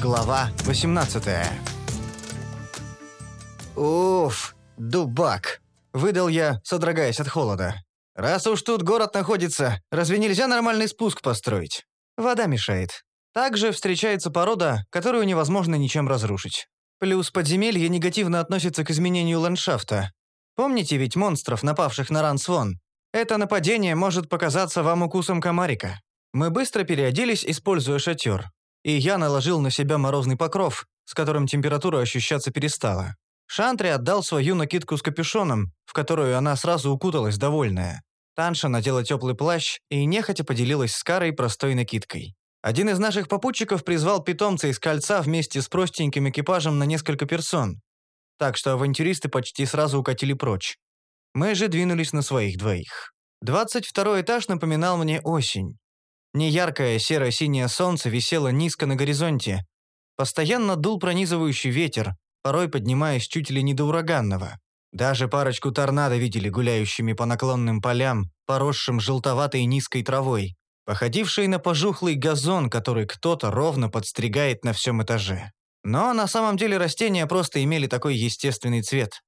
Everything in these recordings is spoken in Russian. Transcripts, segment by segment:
Глава 18 «Уф, дубак!» – выдал я, содрогаясь от холода. «Раз уж тут город находится, разве нельзя нормальный спуск построить? Вода мешает. Также встречается порода, которую невозможно ничем разрушить. Плюс подземелье негативно относится к изменению ландшафта. Помните ведь монстров, напавших на Рансвон? Это нападение может показаться вам укусом комарика. Мы быстро переоделись, используя шатер. И я наложил на себя морозный покров, с которым температура ощущаться перестала. Шантри отдал свою накидку с капюшоном, в которую она сразу укуталась, довольная. Танша надела теплый плащ и нехотя поделилась с Карой простой накидкой. Один из наших попутчиков призвал питомца из кольца вместе с простеньким экипажем на несколько персон. Так что авантюристы почти сразу укатили прочь. Мы же двинулись на своих двоих. 22 этаж напоминал мне осень. Неяркое серо-синее солнце висело низко на горизонте. Постоянно дул пронизывающий ветер, порой поднимаясь чуть ли не до ураганного. Даже парочку торнадо видели гуляющими по наклонным полям, поросшим желтоватой низкой травой, походившей на пожухлый газон, который кто-то ровно подстригает на всем этаже. Но на самом деле растения просто имели такой естественный цвет.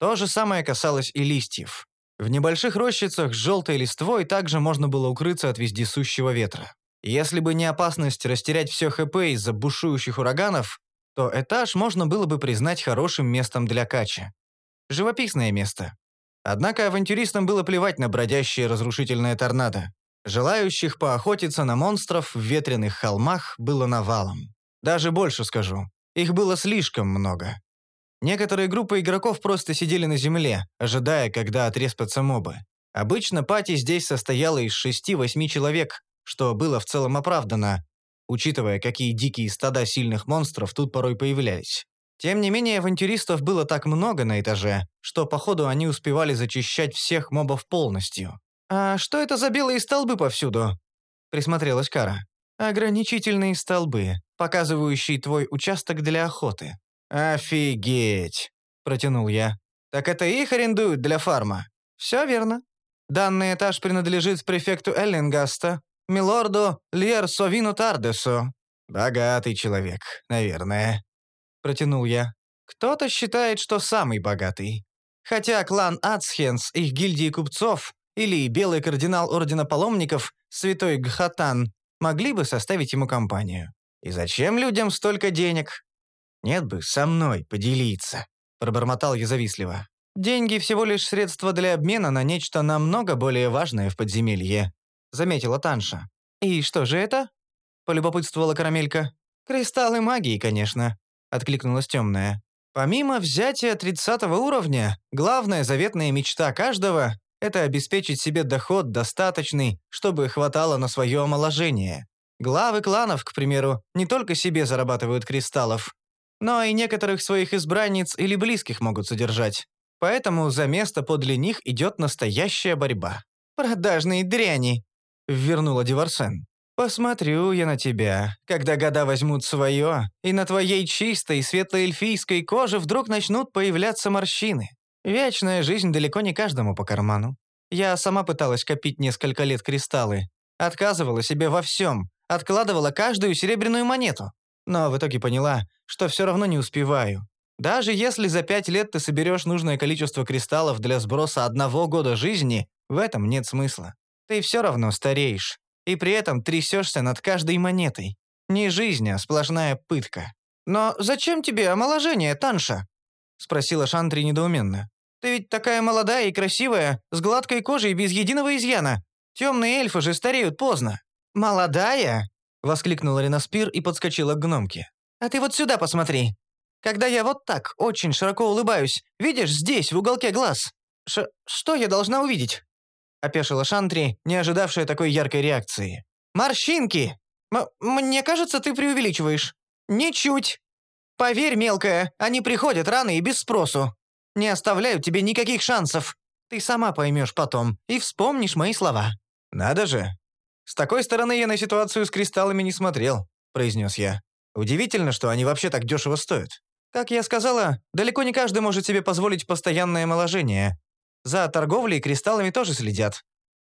То же самое касалось и листьев. В небольших рощицах с желтой листвой также можно было укрыться от вездесущего ветра. Если бы не опасность растерять все ХП из-за бушующих ураганов, то этаж можно было бы признать хорошим местом для кача. Живописное место. Однако авантюристам было плевать на бродящие разрушительные торнадо. Желающих поохотиться на монстров в ветреных холмах было навалом. Даже больше скажу. Их было слишком много. Некоторые группы игроков просто сидели на земле, ожидая, когда отреспятся мобы. Обычно пати здесь состояла из 6-8 человек, что было в целом оправдано, учитывая, какие дикие стада сильных монстров тут порой появлялись. Тем не менее, авантюристов было так много на этаже, что, походу, они успевали зачищать всех мобов полностью. «А что это за белые столбы повсюду?» – присмотрелась Кара. «Ограничительные столбы, показывающие твой участок для охоты». «Офигеть!» – протянул я. «Так это их арендуют для фарма?» «Все верно. Данный этаж принадлежит префекту Эллингаста, милорду Льерсовину Тардесу». «Богатый человек, наверное», — протянул я. «Кто-то считает, что самый богатый. Хотя клан Ацхенс, их гильдии купцов, или белый кардинал Ордена Паломников, святой Гхатан, могли бы составить ему компанию. И зачем людям столько денег? Нет бы со мной поделиться», — пробормотал я завистливо. «Деньги всего лишь средство для обмена на нечто намного более важное в подземелье», — заметила Танша. «И что же это?» — полюбопытствовала Карамелька. «Кристаллы магии, конечно», — откликнулась темная. «Помимо взятия тридцатого уровня, главная заветная мечта каждого — это обеспечить себе доход достаточный, чтобы хватало на свое омоложение. Главы кланов, к примеру, не только себе зарабатывают кристаллов, но и некоторых своих избранниц или близких могут содержать. Поэтому за место подле них идет настоящая борьба. «Продажные дряни!» вернула Диворсен. «Посмотрю я на тебя, когда года возьмут свое, и на твоей чистой светлоэльфийской коже вдруг начнут появляться морщины. Вечная жизнь далеко не каждому по карману. Я сама пыталась копить несколько лет кристаллы. Отказывала себе во всем, откладывала каждую серебряную монету. Но в итоге поняла, что все равно не успеваю. Даже если за пять лет ты соберешь нужное количество кристаллов для сброса одного года жизни, в этом нет смысла. Ты все равно стареешь, и при этом трясешься над каждой монетой. Не жизнь, а сплошная пытка. «Но зачем тебе омоложение, Танша?» — спросила Шантри недоуменно. «Ты ведь такая молодая и красивая, с гладкой кожей без единого изъяна. Темные эльфы же стареют поздно». «Молодая?» — воскликнула Ренаспир и подскочила к гномке. «А ты вот сюда посмотри. Когда я вот так очень широко улыбаюсь, видишь здесь, в уголке глаз? Ш что я должна увидеть?» — опешила Шантри, не ожидавшая такой яркой реакции. «Морщинки! М мне кажется, ты преувеличиваешь». «Ничуть! Поверь, мелкая, они приходят рано и без спросу. Не оставляют тебе никаких шансов. Ты сама поймешь потом и вспомнишь мои слова». «Надо же! С такой стороны я на ситуацию с кристаллами не смотрел», — произнес я. «Удивительно, что они вообще так дешево стоят. Как я сказала, далеко не каждый может себе позволить постоянное омоложение, за торговлей кристаллами тоже следят.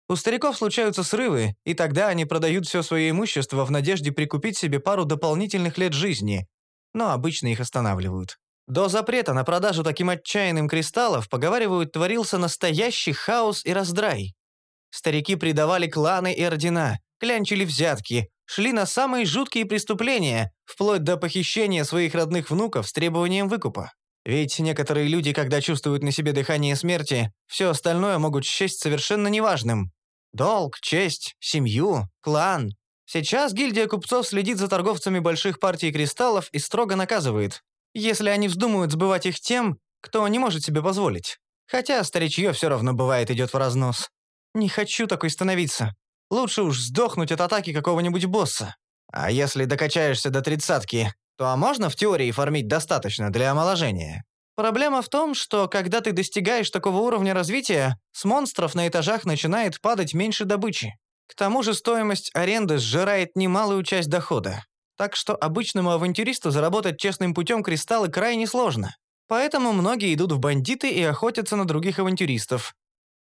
У стариков случаются срывы, и тогда они продают все свое имущество в надежде прикупить себе пару дополнительных лет жизни, но обычно их останавливают. До запрета на продажу таким отчаянным кристаллов, поговаривают, творился настоящий хаос и раздрай. Старики предавали кланы и ордена, клянчили взятки, шли на самые жуткие преступления, вплоть до похищения своих родных внуков с требованием выкупа. Ведь некоторые люди, когда чувствуют на себе дыхание смерти, все остальное могут счесть совершенно неважным. Долг, честь, семью, клан. Сейчас гильдия купцов следит за торговцами больших партий кристаллов и строго наказывает, если они вздумают сбывать их тем, кто не может себе позволить. Хотя старичье все равно бывает идет в разнос. Не хочу такой становиться. Лучше уж сдохнуть от атаки какого-нибудь босса. А если докачаешься до тридцатки, то а можно в теории фармить достаточно для омоложения? Проблема в том, что когда ты достигаешь такого уровня развития, с монстров на этажах начинает падать меньше добычи. К тому же стоимость аренды сжирает немалую часть дохода. Так что обычному авантюристу заработать честным путем кристаллы крайне сложно. Поэтому многие идут в бандиты и охотятся на других авантюристов.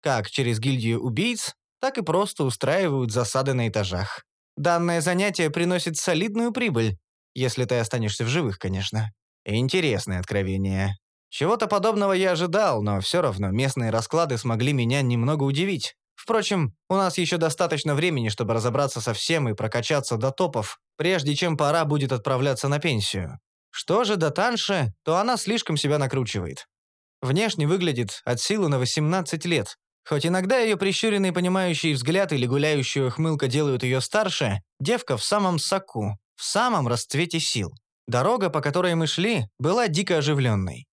Как через гильдию убийц, так и просто устраивают засады на этажах. Данное занятие приносит солидную прибыль, если ты останешься в живых, конечно. Интересное откровение. Чего-то подобного я ожидал, но все равно местные расклады смогли меня немного удивить. Впрочем, у нас еще достаточно времени, чтобы разобраться со всем и прокачаться до топов, прежде чем пора будет отправляться на пенсию. Что же до Танши, то она слишком себя накручивает. Внешне выглядит от силы на 18 лет, Хоть иногда ее прищуренный понимающий взгляд или гуляющая хмылка делают ее старше, девка в самом соку, в самом расцвете сил. Дорога, по которой мы шли, была дико оживленной.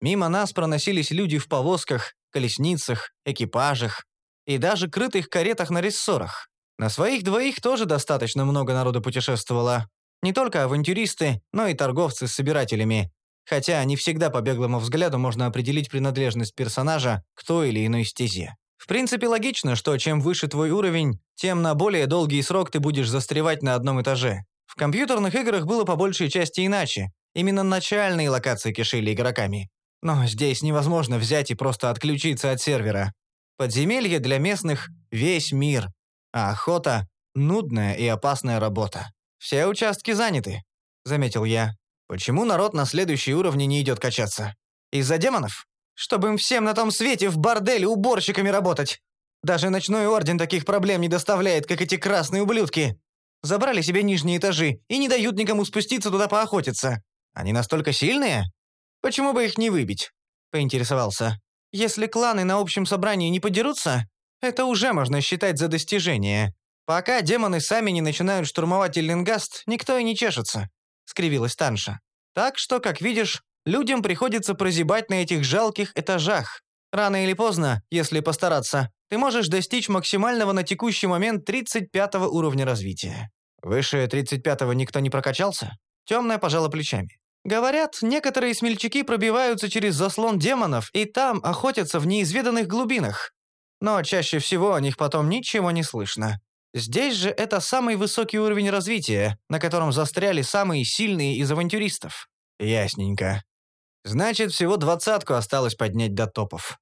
Мимо нас проносились люди в повозках, колесницах, экипажах и даже крытых каретах на рессорах. На своих двоих тоже достаточно много народу путешествовало. Не только авантюристы, но и торговцы с собирателями, хотя не всегда по беглому взгляду можно определить принадлежность персонажа к той или иной стезе. В принципе, логично, что чем выше твой уровень, тем на более долгий срок ты будешь застревать на одном этаже. В компьютерных играх было по большей части иначе. Именно начальные локации кишили игроками. Но здесь невозможно взять и просто отключиться от сервера. Подземелье для местных – весь мир, а охота – нудная и опасная работа. Все участки заняты, заметил я. Почему народ на следующий уровне не идет качаться? Из-за демонов? Чтобы им всем на том свете в борделе уборщиками работать. Даже ночной орден таких проблем не доставляет, как эти красные ублюдки. Забрали себе нижние этажи и не дают никому спуститься туда поохотиться. Они настолько сильные? Почему бы их не выбить? Поинтересовался. Если кланы на общем собрании не подерутся, это уже можно считать за достижение. Пока демоны сами не начинают штурмовать Эллингаст, никто и не чешется. — скривилась Танша. «Так что, как видишь, людям приходится прозябать на этих жалких этажах. Рано или поздно, если постараться, ты можешь достичь максимального на текущий момент 35 уровня развития. Выше 35-го никто не прокачался?» Темная пожала плечами. «Говорят, некоторые смельчаки пробиваются через заслон демонов и там охотятся в неизведанных глубинах. Но чаще всего о них потом ничего не слышно. Здесь же это самый высокий уровень развития, на котором застряли самые сильные из авантюристов. Ясненько. Значит, всего двадцатку осталось поднять до топов.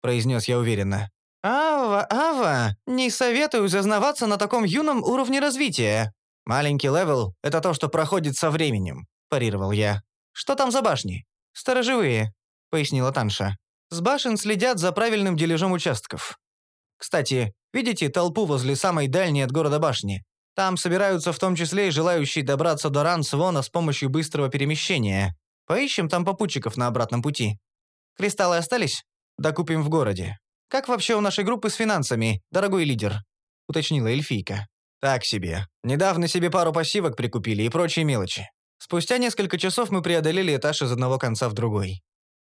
Произнес я уверенно. «Ава, Ава, не советую зазнаваться на таком юном уровне развития. Маленький левел — это то, что проходит со временем», — парировал я. «Что там за башни?» «Сторожевые», — пояснила Танша. «С башен следят за правильным дележом участков. Кстати, видите толпу возле самой дальней от города башни? Там собираются в том числе и желающие добраться до Рансвона с помощью быстрого перемещения. Поищем там попутчиков на обратном пути. Кристаллы остались? Докупим в городе. Как вообще у нашей группы с финансами, дорогой лидер?» — уточнила эльфийка. «Так себе. Недавно себе пару пассивок прикупили и прочие мелочи. Спустя несколько часов мы преодолели этаж из одного конца в другой.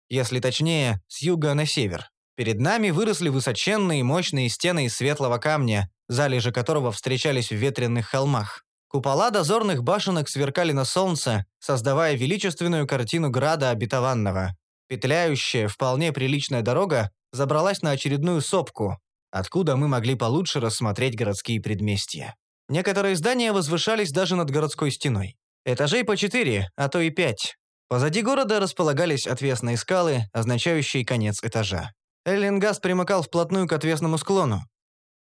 Если точнее, с юга на север. Перед нами выросли высоченные мощные стены из светлого камня, залежи которого встречались в ветренных холмах. Купола дозорных башенок сверкали на солнце, создавая величественную картину града обетованного. Петляющая, вполне приличная дорога забралась на очередную сопку, откуда мы могли получше рассмотреть городские предместья. Некоторые здания возвышались даже над городской стеной. Этажей по четыре, а то и пять. Позади города располагались отвесные скалы, означающие конец этажа. Эллингас примыкал вплотную к отвесному склону.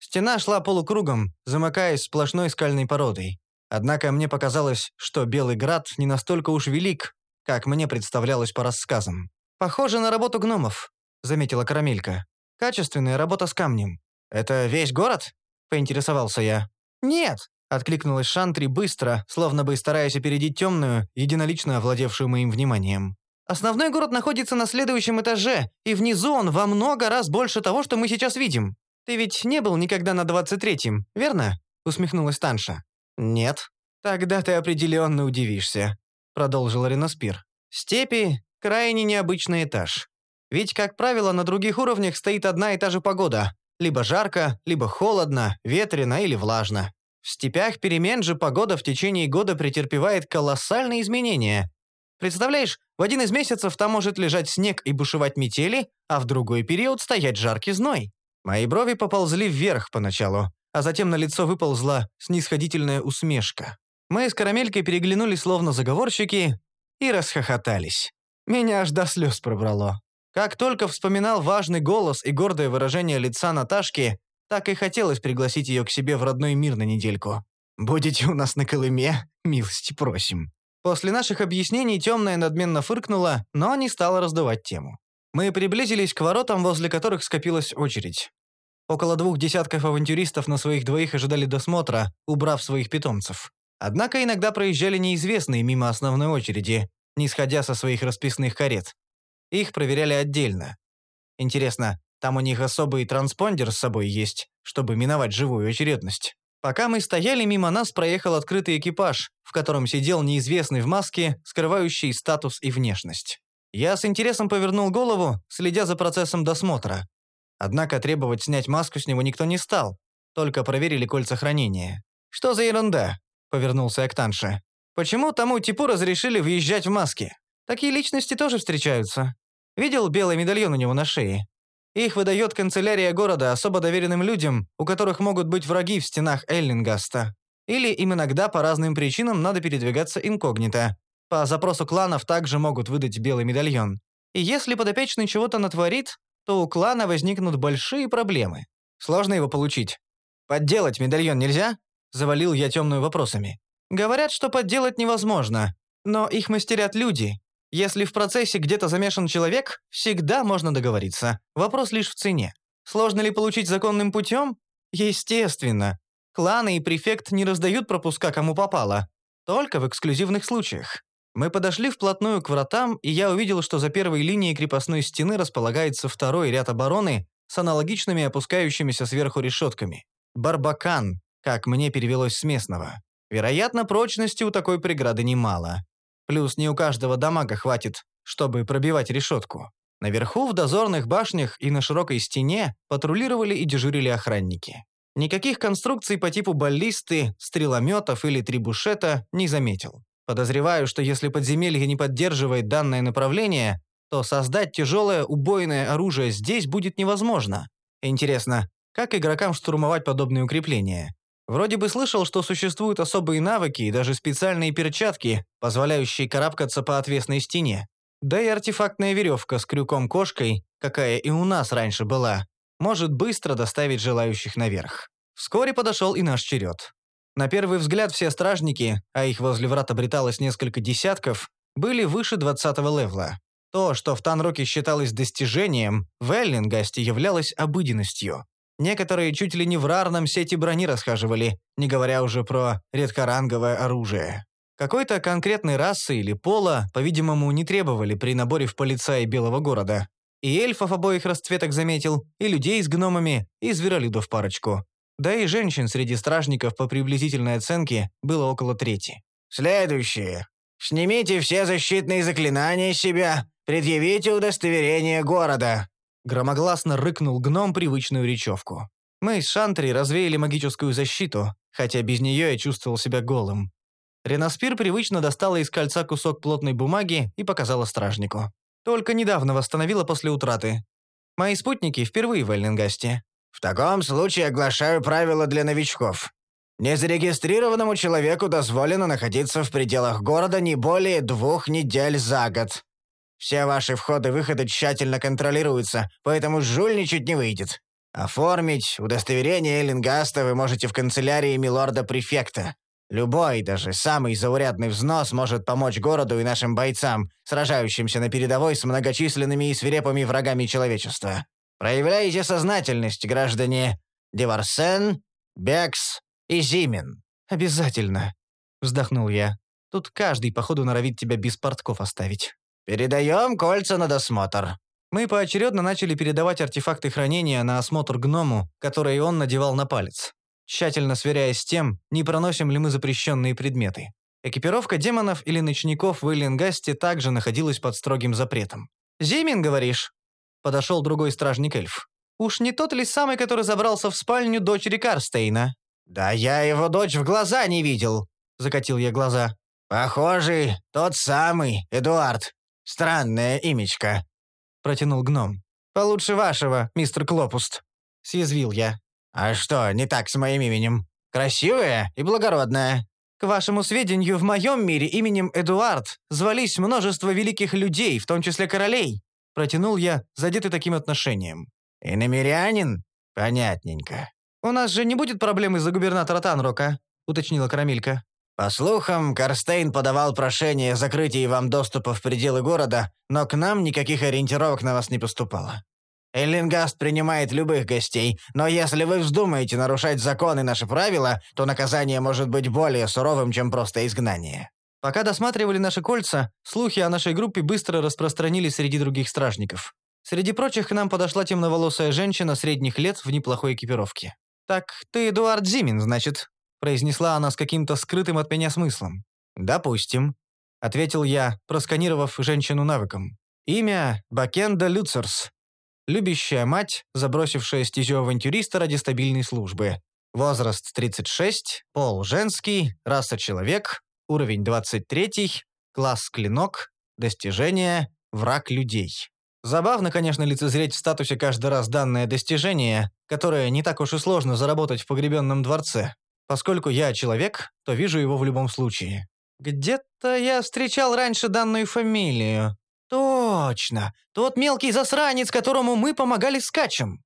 Стена шла полукругом, замыкаясь сплошной скальной породой. Однако мне показалось, что Белый Град не настолько уж велик, как мне представлялось по рассказам. «Похоже на работу гномов», — заметила Карамелька. «Качественная работа с камнем». «Это весь город?» — поинтересовался я. «Нет», — откликнулась Шантри быстро, словно бы стараясь опередить темную, единолично овладевшую моим вниманием. «Основной город находится на следующем этаже, и внизу он во много раз больше того, что мы сейчас видим. Ты ведь не был никогда на двадцать третьем, верно?» — усмехнулась Танша. «Нет». «Тогда ты определенно удивишься», — продолжил Реноспир. «Степи — крайне необычный этаж. Ведь, как правило, на других уровнях стоит одна и та же погода. Либо жарко, либо холодно, ветрено или влажно. В степях перемен же погода в течение года претерпевает колоссальные изменения. Представляешь, в один из месяцев там может лежать снег и бушевать метели, а в другой период стоять жаркий зной. Мои брови поползли вверх поначалу, а затем на лицо выползла снисходительная усмешка. Мы с Карамелькой переглянулись словно заговорщики и расхохотались. Меня аж до слез пробрало. Как только вспоминал важный голос и гордое выражение лица Наташки, так и хотелось пригласить ее к себе в родной мир на недельку. «Будете у нас на Колыме? Милости просим». После наших объяснений темная надменно фыркнула, но не стала раздавать тему. Мы приблизились к воротам, возле которых скопилась очередь. Около двух десятков авантюристов на своих двоих ожидали досмотра, убрав своих питомцев. Однако иногда проезжали неизвестные мимо основной очереди, не сходя со своих расписных карет. Их проверяли отдельно. Интересно, там у них особый транспондер с собой есть, чтобы миновать живую очередность. Пока мы стояли, мимо нас проехал открытый экипаж, в котором сидел неизвестный в маске, скрывающий статус и внешность. Я с интересом повернул голову, следя за процессом досмотра. Однако требовать снять маску с него никто не стал, только проверили кольца хранения. «Что за ерунда?» — повернулся я к Танше. «Почему тому типу разрешили въезжать в маске? Такие личности тоже встречаются. Видел белый медальон у него на шее? Их выдает канцелярия города особо доверенным людям, у которых могут быть враги в стенах Эллингаста. Или им иногда по разным причинам надо передвигаться инкогнито. По запросу кланов также могут выдать белый медальон. И если подопечный чего-то натворит, то у клана возникнут большие проблемы. Сложно его получить. Подделать медальон нельзя? Завалил я темную вопросами. Говорят, что подделать невозможно, но их мастерят люди. Если в процессе где-то замешан человек, всегда можно договориться. Вопрос лишь в цене. Сложно ли получить законным путем? Естественно. Кланы и префект не раздают пропуска кому попало. Только в эксклюзивных случаях. Мы подошли вплотную к вратам, и я увидел, что за первой линией крепостной стены располагается второй ряд обороны с аналогичными опускающимися сверху решетками. Барбакан, как мне перевелось с местного. Вероятно, прочности у такой преграды немало. Плюс не у каждого дамага хватит, чтобы пробивать решетку. Наверху в дозорных башнях и на широкой стене патрулировали и дежурили охранники. Никаких конструкций по типу баллисты, стрелометов или трибушета не заметил. Подозреваю, что если подземелье не поддерживает данное направление, то создать тяжелое убойное оружие здесь будет невозможно. Интересно, как игрокам штурмовать подобные укрепления? Вроде бы слышал, что существуют особые навыки и даже специальные перчатки, позволяющие карабкаться по отвесной стене. Да и артефактная веревка с крюком-кошкой, какая и у нас раньше была, может быстро доставить желающих наверх. Вскоре подошел и наш черед. На первый взгляд все стражники, а их возле врат обреталось несколько десятков, были выше 20-го левла. То, что в Танроке считалось достижением, в Эллингасте являлось обыденностью. Некоторые чуть ли не в рарном сети брони расхаживали, не говоря уже про редкоранговое оружие. Какой-то конкретной расы или пола, по-видимому, не требовали при наборе в полицаи Белого города. И эльфов обоих расцветок заметил, и людей с гномами, и зверолюдов парочку. Да и женщин среди стражников по приблизительной оценке было около трети. «Следующее. Снимите все защитные заклинания с себя, предъявите удостоверение города», громогласно рыкнул гном привычную речевку. Мы с Шантри развеяли магическую защиту, хотя без нее я чувствовал себя голым. Реноспир привычно достала из кольца кусок плотной бумаги и показала стражнику. Только недавно восстановила после утраты. Мои спутники впервые в Эллингасте. В таком случае оглашаю правила для новичков. Незарегистрированному человеку дозволено находиться в пределах города не более двух недель за год. Все ваши входы-выходы тщательно контролируются, поэтому жульничать не выйдет. Оформить удостоверение Эллингаста вы можете в канцелярии милорда-префекта. Любой, даже самый заурядный взнос может помочь городу и нашим бойцам, сражающимся на передовой с многочисленными и свирепыми врагами человечества. Проявляйте сознательность, граждане Деварсен, Бекс и Зимин». «Обязательно», — вздохнул я. «Тут каждый, походу, норовит тебя без портков оставить». «Передаем кольца на досмотр». Мы поочередно начали передавать артефакты хранения на осмотр гному, которые он надевал на палец, тщательно сверяясь с тем, не проносим ли мы запрещенные предметы. Экипировка демонов или ночников в Эллингасте также находилась под строгим запретом. «Зимин, говоришь?» Подошел другой стражник-эльф. «Уж не тот ли самый, который забрался в спальню дочери Карстейна?» «Да я его дочь в глаза не видел», — закатил я глаза. «Похожий, тот самый, Эдуард. Странное имечко» протянул гном. «Получше вашего, мистер Клопуст», — съязвил я. «А что, не так с моим именем? Красивое и благородное». «К вашему сведению, в моем мире именем Эдуард звались множество великих людей, в том числе королей», — протянул я, задетый таким отношением. «И намерянин? Понятненько». «У нас же не будет проблем из-за губернатора Танрока», — уточнила Карамелька. По слухам, Карстейн подавал прошение о закрытии вам доступа в пределы города, но к нам никаких ориентировок на вас не поступало. Эллингаст принимает любых гостей, но если вы вздумаете нарушать законы и наши правила, то наказание может быть более суровым, чем просто изгнание». Пока досматривали наши кольца, слухи о нашей группе быстро распространились среди других стражников. Среди прочих к нам подошла темноволосая женщина средних лет в неплохой экипировке. «Так ты Эдуард Зимин, значит?» Произнесла она с каким-то скрытым от меня смыслом. «Допустим», — ответил я, просканировав женщину навыком. «Имя — Бакенда Люцерс. Любящая мать, забросившая стезю авантюриста ради стабильной службы. Возраст 36, пол женский, раса человек, уровень 23, класс клинок, достижение, враг людей». Забавно, конечно, лицезреть в статусе каждый раз данное достижение, которое не так уж и сложно заработать в погребенном дворце. Поскольку я человек, то вижу его в любом случае. Где-то я встречал раньше данную фамилию. Точно, тот мелкий засранец, которому мы помогали скачем.